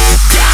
Yeah.